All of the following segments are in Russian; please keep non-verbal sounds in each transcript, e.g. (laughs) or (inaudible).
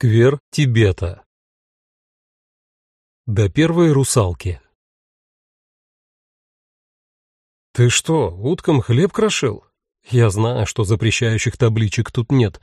Сквер Тибета. До первой русалки. «Ты что, уткам хлеб крошил?» Я знаю, что запрещающих табличек тут нет,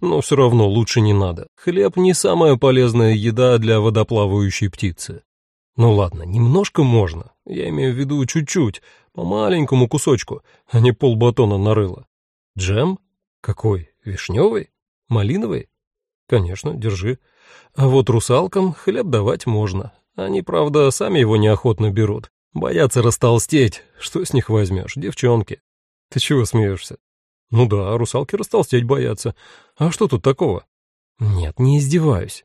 но все равно лучше не надо. Хлеб не самая полезная еда для водоплавающей птицы. Ну ладно, немножко можно. Я имею в виду чуть-чуть, по маленькому кусочку, а не полбатона нарыло. Джем? Какой? Вишневый? Малиновый? Конечно, держи. А вот русалкам хлеб давать можно. Они, правда, сами его неохотно берут. Боятся растолстеть. Что с них возьмешь, девчонки? Ты чего смеешься? Ну да, русалки растолстеть боятся. А что тут такого? Нет, не издеваюсь.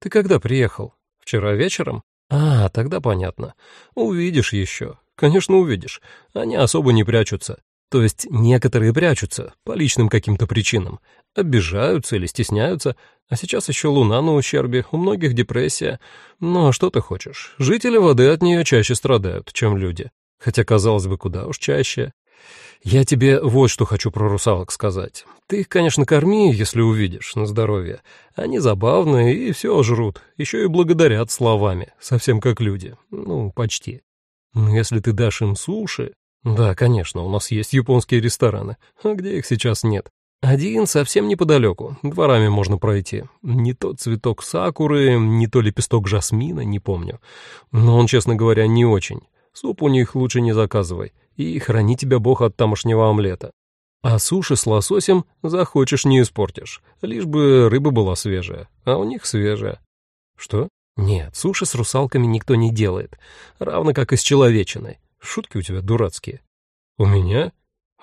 Ты когда приехал? Вчера вечером? А, тогда понятно. Увидишь еще. Конечно, увидишь. Они особо не прячутся. То есть некоторые прячутся по личным каким-то причинам, обижаются или стесняются, а сейчас еще луна на ущербе, у многих депрессия. Ну а что ты хочешь? Жители воды от нее чаще страдают, чем люди. Хотя, казалось бы, куда уж чаще. Я тебе вот что хочу про русалок сказать. Ты их, конечно, корми, если увидишь, на здоровье. Они забавные и все жрут, еще и благодарят словами, совсем как люди. Ну, почти. Но если ты дашь им суши, да, конечно, у нас есть японские рестораны, а где их сейчас нет? Один совсем неподалеку, дворами можно пройти. Не то цветок сакуры, не то лепесток жасмина, не помню. Но он, честно говоря, не очень. Суп у них лучше не заказывай, и храни тебя бог от тамошнего омлета. А суши с лососем захочешь не испортишь, лишь бы рыба была свежая, а у них свежая. Что? Нет, суши с русалками никто не делает, равно как и с человечиной. Шутки у тебя дурацкие. У меня?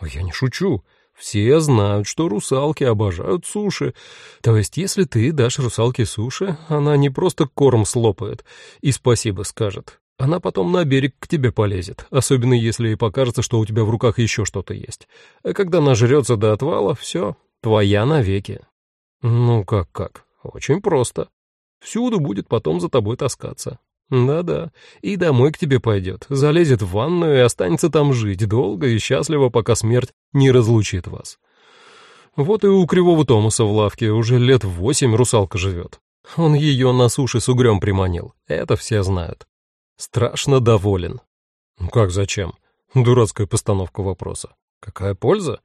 Я не шучу. Все знают, что русалки обожают суши. То есть, если ты дашь русалке суши, она не просто корм слопает и спасибо скажет. Она потом на берег к тебе полезет, особенно если ей покажется, что у тебя в руках еще что-то есть. А когда нажрется до отвала, все, твоя навеки. Ну как-как, очень просто. Всюду будет потом за тобой таскаться. Да-да, и домой к тебе пойдет, залезет в ванную и останется там жить долго и счастливо, пока смерть не разлучит вас. Вот и у Кривого Томаса в лавке уже лет восемь русалка живет. Он ее на суше с угрем приманил, это все знают. Страшно доволен. Ну как зачем? Дурацкая постановка вопроса. Какая польза?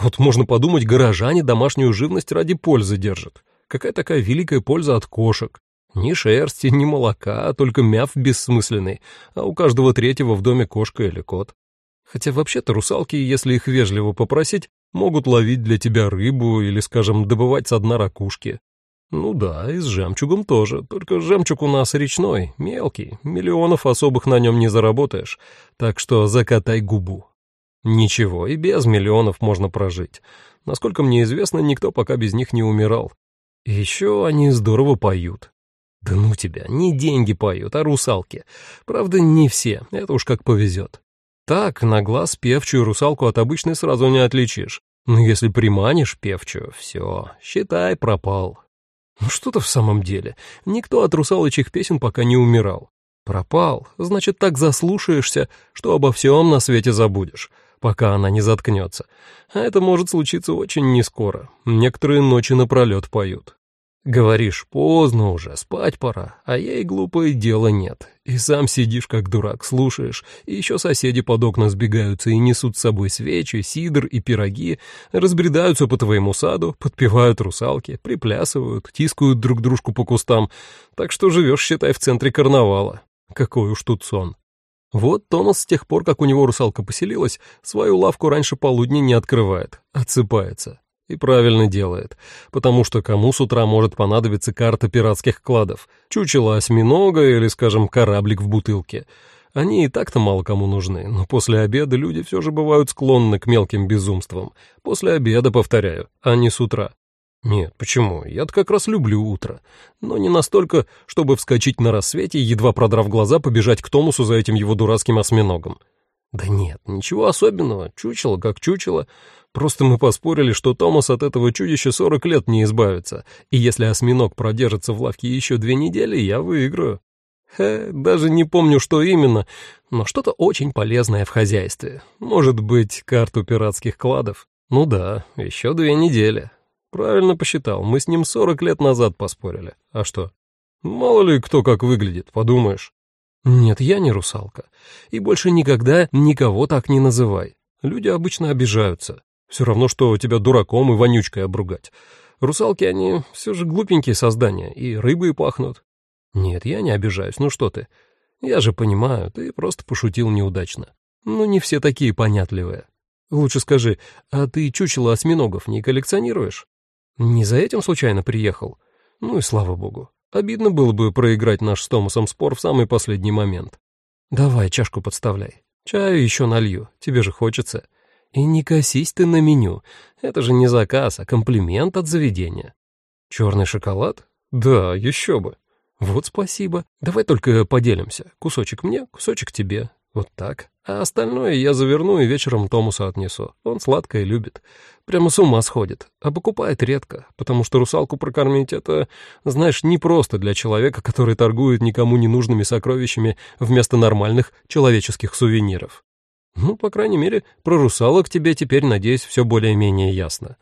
Вот можно подумать, горожане домашнюю живность ради пользы держат. Какая такая великая польза от кошек? Ни шерсти, ни молока, только мяв бессмысленный, а у каждого третьего в доме кошка или кот. Хотя вообще-то русалки, если их вежливо попросить, могут ловить для тебя рыбу или, скажем, добывать со дна ракушки. Ну да, и с жемчугом тоже, только жемчуг у нас речной, мелкий, миллионов особых на нем не заработаешь, так что закатай губу. Ничего, и без миллионов можно прожить. Насколько мне известно, никто пока без них не умирал. И еще они здорово поют. Да ну тебя, не деньги поют, а русалки. Правда, не все, это уж как повезет. Так, на глаз певчую русалку от обычной сразу не отличишь. Но если приманишь певчую, все, считай, пропал. Ну что-то в самом деле, никто от русалочьих песен пока не умирал. Пропал, значит, так заслушаешься, что обо всем на свете забудешь, пока она не заткнется. А это может случиться очень нескоро. Некоторые ночи напролет поют. Говоришь, поздно уже, спать пора, а ей глупое дела нет. И сам сидишь как дурак, слушаешь, и еще соседи под окна сбегаются и несут с собой свечи, сидр и пироги, разбредаются по твоему саду, подпевают русалки, приплясывают, тискают друг дружку по кустам, так что живешь, считай, в центре карнавала. Какой уж тут сон. Вот Томас с тех пор, как у него русалка поселилась, свою лавку раньше полудня не открывает, отсыпается. И правильно делает, потому что кому с утра может понадобиться карта пиратских кладов, чучело осьминога или, скажем, кораблик в бутылке. Они и так-то мало кому нужны, но после обеда люди все же бывают склонны к мелким безумствам. После обеда, повторяю, а не с утра. Нет, почему? Я-то как раз люблю утро. Но не настолько, чтобы вскочить на рассвете и, едва продрав глаза, побежать к Томусу за этим его дурацким осьминогом. Да нет, ничего особенного, чучело как чучело. Просто мы поспорили, что Томас от этого чудища 40 лет не избавится, и если осьминог продержится в лавке еще две недели, я выиграю. Хе, даже не помню, что именно, но что-то очень полезное в хозяйстве. Может быть, карту пиратских кладов? Ну да, еще две недели. Правильно посчитал, мы с ним сорок лет назад поспорили. А что? Мало ли кто как выглядит, подумаешь. Нет, я не русалка. И больше никогда никого так не называй. Люди обычно обижаются. Все равно, что тебя дураком и вонючкой обругать. Русалки, они все же глупенькие создания, и рыбы пахнут. Нет, я не обижаюсь, ну что ты. Я же понимаю, ты просто пошутил неудачно. Ну, не все такие понятливые. Лучше скажи, а ты чучело осьминогов не коллекционируешь? Не за этим случайно приехал? Ну и слава богу. Обидно было бы проиграть наш с Томасом спор в самый последний момент. Давай чашку подставляй. Чаю еще налью, тебе же хочется. И не косись ты на меню. Это же не заказ, а комплимент от заведения. Черный шоколад? Да, еще бы. Вот спасибо. Давай только поделимся. Кусочек мне, кусочек тебе. Вот так. А остальное я заверну и вечером Томусу отнесу. Он сладкое любит. Прямо с ума сходит. А покупает редко, потому что русалку прокормить — это, знаешь, не просто для человека, который торгует никому не нужными сокровищами вместо нормальных человеческих сувениров. Ну, по крайней мере, про русалок тебе теперь, надеюсь, все более-менее ясно.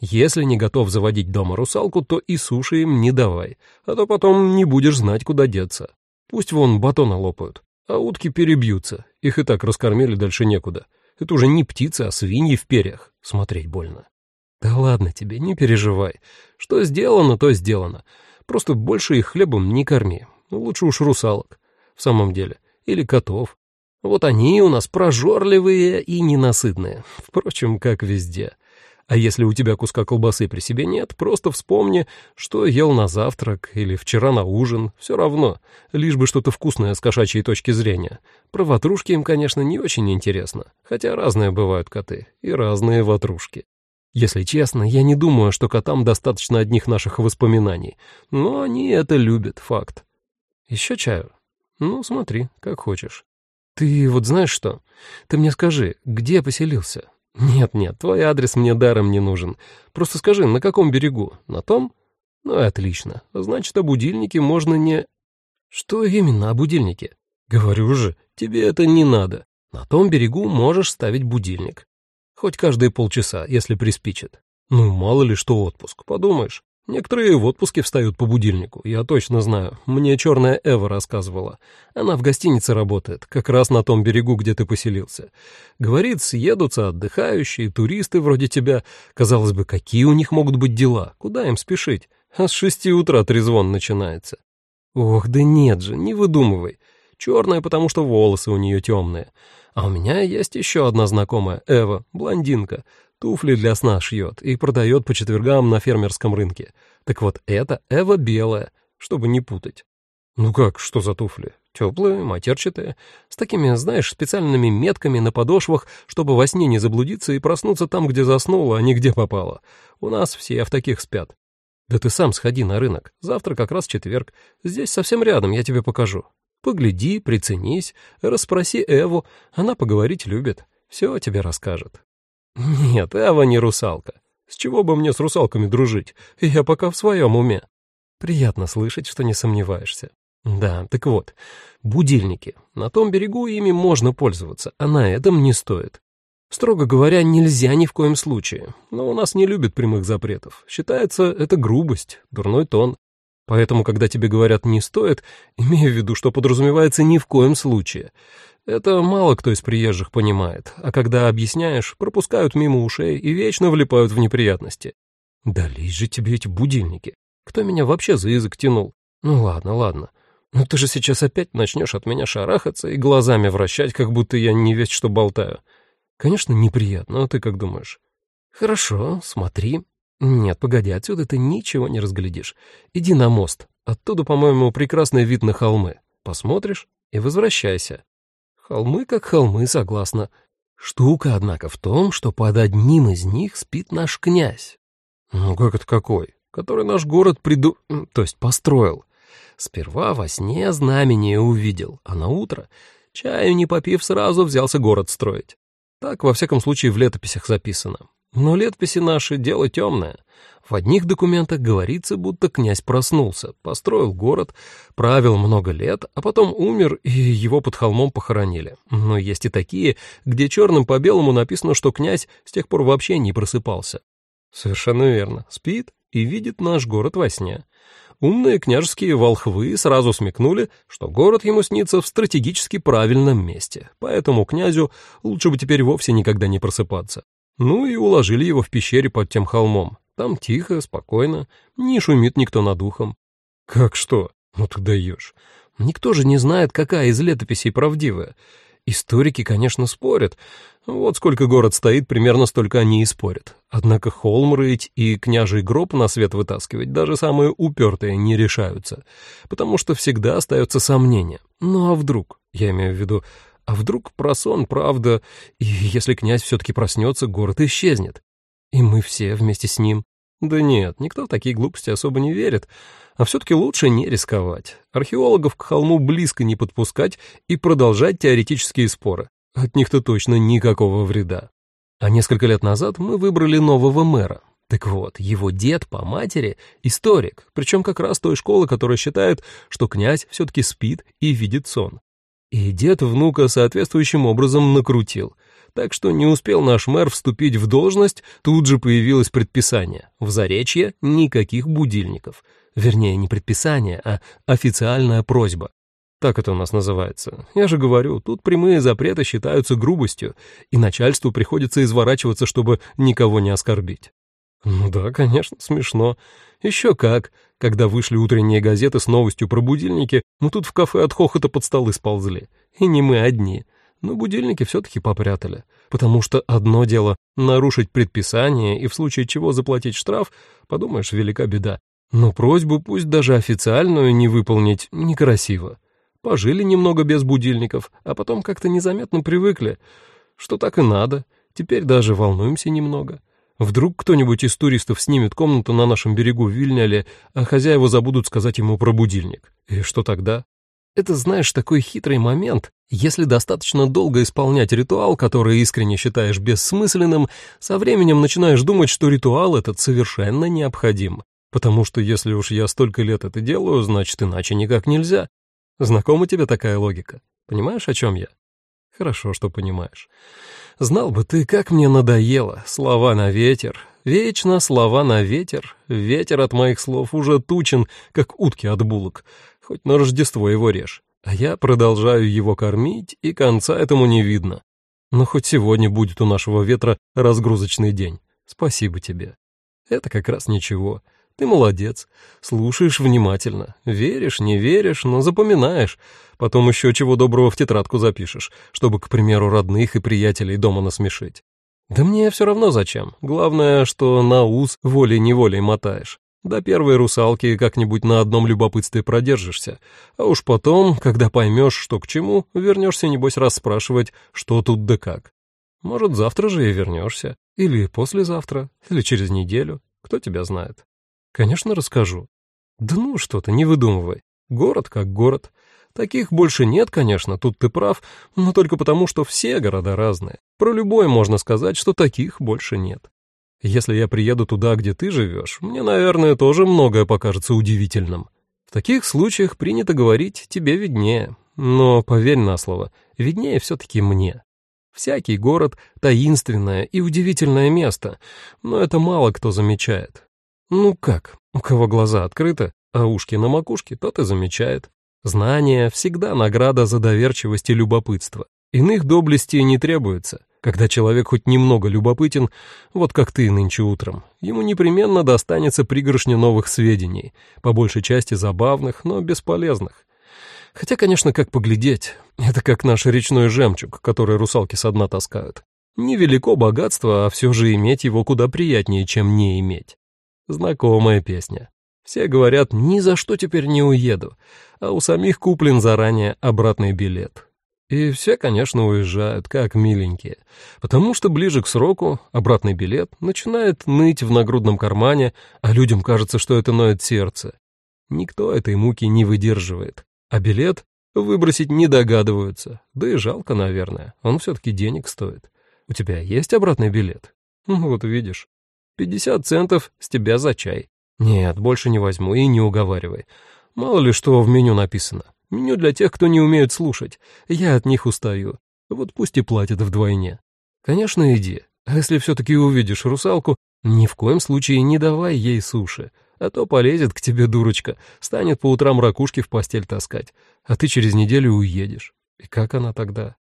Если не готов заводить дома русалку, то и суши им не давай, а то потом не будешь знать, куда деться. Пусть вон батона лопают. А утки перебьются, их и так раскормили, дальше некуда. Это уже не птицы, а свиньи в перьях. Смотреть больно. Да ладно тебе, не переживай. Что сделано, то сделано. Просто больше их хлебом не корми. Лучше уж русалок. В самом деле. Или котов. Вот они у нас прожорливые и ненасытные. Впрочем, как везде. А если у тебя куска колбасы при себе нет, просто вспомни, что ел на завтрак или вчера на ужин, все равно, лишь бы что-то вкусное с кошачьей точки зрения. Про ватрушки им, конечно, не очень интересно, хотя разные бывают коты и разные ватрушки. Если честно, я не думаю, что котам достаточно одних наших воспоминаний, но они это любят, факт. Еще чаю? Ну, смотри, как хочешь. Ты вот знаешь что? Ты мне скажи, где поселился? «Нет-нет, твой адрес мне даром не нужен. Просто скажи, на каком берегу? На том?» «Ну, отлично. Значит, о будильнике можно не...» «Что именно о будильнике?» «Говорю же, тебе это не надо. На том берегу можешь ставить будильник. Хоть каждые полчаса, если приспичит. Ну, мало ли что отпуск, подумаешь. Некоторые в отпуске встают по будильнику, я точно знаю. Мне черная Эва рассказывала. Она в гостинице работает, как раз на том берегу, где ты поселился. Говорит, съедутся отдыхающие, туристы вроде тебя. Казалось бы, какие у них могут быть дела? Куда им спешить? А с шести утра трезвон начинается. Ох, да нет же, не выдумывай. Черная, потому что волосы у нее темные. А у меня есть еще одна знакомая, Эва, блондинка. Туфли для сна шьет и продает по четвергам на фермерском рынке. Так вот, это Эва белая, чтобы не путать. Ну как, что за туфли? Теплые, матерчатые, с такими, знаешь, специальными метками на подошвах, чтобы во сне не заблудиться и проснуться там, где заснула, а не где попала. У нас все в таких спят. Да ты сам сходи на рынок. Завтра как раз четверг. Здесь совсем рядом, я тебе покажу. Погляди, приценись, расспроси Эву, она поговорить любит. Все тебе расскажет. Нет, Эва не русалка. С чего бы мне с русалками дружить? Я пока в своем уме. Приятно слышать, что не сомневаешься. Да, так вот, будильники. На том берегу ими можно пользоваться, а на этом не стоит. Строго говоря, нельзя ни в коем случае. Но у нас не любят прямых запретов. Считается, это грубость, дурной тон. Поэтому, когда тебе говорят «не стоит», (laughs) имею в виду, что подразумевается ни в коем случае. Это мало кто из приезжих понимает, а когда объясняешь, пропускают мимо ушей и вечно влипают в неприятности. Дались же тебе эти будильники. Кто меня вообще за язык тянул? Ну ладно, ладно. Но ты же сейчас опять начнешь от меня шарахаться и глазами вращать, как будто я не весь что болтаю. Конечно, неприятно, а ты как думаешь? Хорошо, смотри. Нет, погоди, отсюда ты ничего не разглядишь. Иди на мост. Оттуда, по-моему, прекрасный вид на холмы. Посмотришь и возвращайся. Холмы как холмы, согласно. Штука, однако, в том, что под одним из них спит наш князь. Ну как это какой? Который наш город приду... то есть построил. Сперва во сне знамение увидел, а на утро, чаю не попив, сразу взялся город строить. Так, во всяком случае, в летописях записано. Но летописи наши — дело темное. В одних документах говорится, будто князь проснулся, построил город, правил много лет, а потом умер, и его под холмом похоронили. Но есть и такие, где черным по белому написано, что князь с тех пор вообще не просыпался. Совершенно верно. Спит и видит наш город во сне. Умные княжеские волхвы сразу смекнули, что город ему снится в стратегически правильном месте, поэтому князю лучше бы теперь вовсе никогда не просыпаться. Ну и уложили его в пещере под тем холмом. Там тихо, спокойно, не шумит никто над ухом. Как что? Ну ты даешь. Никто же не знает, какая из летописей правдивая. Историки, конечно, спорят. Вот сколько город стоит, примерно столько они и спорят. Однако холм рыть и княжий гроб на свет вытаскивать даже самые упертые не решаются, потому что всегда остается сомнение. Ну а вдруг? Я имею в виду, а вдруг про сон правда, и если князь все-таки проснется, город исчезнет? И мы все вместе с ним. Да нет, никто в такие глупости особо не верит. А все-таки лучше не рисковать. Археологов к холму близко не подпускать и продолжать теоретические споры. От них-то точно никакого вреда. А несколько лет назад мы выбрали нового мэра. Так вот, его дед по матери — историк, причем как раз той школы, которая считает, что князь все-таки спит и видит сон. И дед внука соответствующим образом накрутил — так что не успел наш мэр вступить в должность, тут же появилось предписание. В Заречье никаких будильников. Вернее, не предписание, а официальная просьба. Так это у нас называется. Я же говорю, тут прямые запреты считаются грубостью, и начальству приходится изворачиваться, чтобы никого не оскорбить. Ну да, конечно, смешно. Еще как. Когда вышли утренние газеты с новостью про будильники, мы тут в кафе от хохота под столы сползли. И не мы одни но будильники все-таки попрятали, потому что одно дело нарушить предписание и в случае чего заплатить штраф, подумаешь, велика беда. Но просьбу, пусть даже официальную, не выполнить некрасиво. Пожили немного без будильников, а потом как-то незаметно привыкли, что так и надо. Теперь даже волнуемся немного. Вдруг кто-нибудь из туристов снимет комнату на нашем берегу в Вильняле, а хозяева забудут сказать ему про будильник. И что тогда? Это, знаешь, такой хитрый момент. Если достаточно долго исполнять ритуал, который искренне считаешь бессмысленным, со временем начинаешь думать, что ритуал этот совершенно необходим. Потому что если уж я столько лет это делаю, значит, иначе никак нельзя. Знакома тебе такая логика? Понимаешь, о чем я? Хорошо, что понимаешь. Знал бы ты, как мне надоело. Слова на ветер. Вечно слова на ветер. Ветер от моих слов уже тучен, как утки от булок. Хоть на Рождество его режь. А я продолжаю его кормить, и конца этому не видно. Но хоть сегодня будет у нашего ветра разгрузочный день. Спасибо тебе. Это как раз ничего. Ты молодец. Слушаешь внимательно. Веришь, не веришь, но запоминаешь. Потом еще чего доброго в тетрадку запишешь, чтобы, к примеру, родных и приятелей дома насмешить. Да мне все равно зачем. Главное, что на ус волей-неволей мотаешь. До первой русалки как-нибудь на одном любопытстве продержишься, а уж потом, когда поймешь, что к чему, вернешься, небось, расспрашивать, что тут да как. Может, завтра же и вернешься, или послезавтра, или через неделю, кто тебя знает. Конечно, расскажу. Да ну что ты, не выдумывай. Город как город. Таких больше нет, конечно, тут ты прав, но только потому, что все города разные. Про любой можно сказать, что таких больше нет. Если я приеду туда, где ты живешь, мне, наверное, тоже многое покажется удивительным. В таких случаях принято говорить «тебе виднее». Но, поверь на слово, виднее все-таки мне. Всякий город — таинственное и удивительное место, но это мало кто замечает. Ну как, у кого глаза открыты, а ушки на макушке, тот и замечает. Знание — всегда награда за доверчивость и любопытство. Иных доблестей не требуется. Когда человек хоть немного любопытен, вот как ты нынче утром, ему непременно достанется пригоршня новых сведений, по большей части забавных, но бесполезных. Хотя, конечно, как поглядеть, это как наш речной жемчуг, который русалки со дна таскают. Невелико богатство, а все же иметь его куда приятнее, чем не иметь. Знакомая песня. Все говорят, ни за что теперь не уеду, а у самих куплен заранее обратный билет. И все, конечно, уезжают, как миленькие, потому что ближе к сроку обратный билет начинает ныть в нагрудном кармане, а людям кажется, что это ноет сердце. Никто этой муки не выдерживает, а билет выбросить не догадываются, да и жалко, наверное, он все-таки денег стоит. У тебя есть обратный билет? Вот видишь, 50 центов с тебя за чай. Нет, больше не возьму и не уговаривай. Мало ли что в меню написано. Меню для тех, кто не умеет слушать. Я от них устаю. Вот пусть и платят вдвойне. Конечно, иди. А если все-таки увидишь русалку, Ни в коем случае не давай ей суши, а то полезет к тебе дурочка, станет по утрам ракушки в постель таскать, а ты через неделю уедешь. И как она тогда?